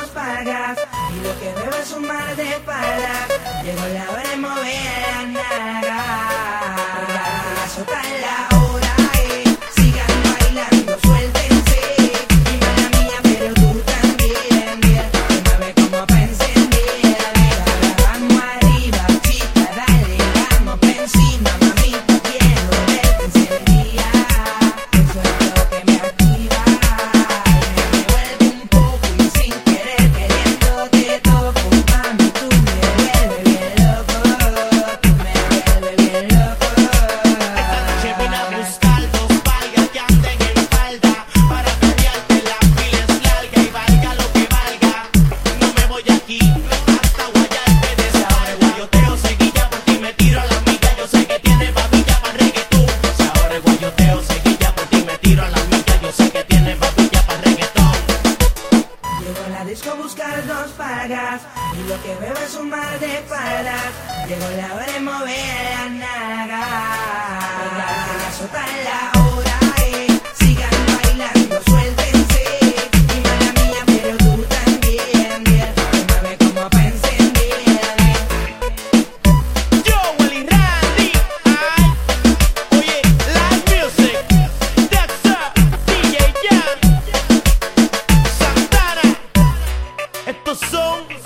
nos y lo que bebas es un mar de palas. Llegó la hora de mover la naga. Lo que veo es un mar de espalda. Llegó la hora de mover la naga. la sota la hora, eh. Sigan bailando, suéltense. Y mala pero tú también. Déjame como para encender. Yo, Willy Randy. Oye, live music. That's up, DJ Jan. Santana. Estos son.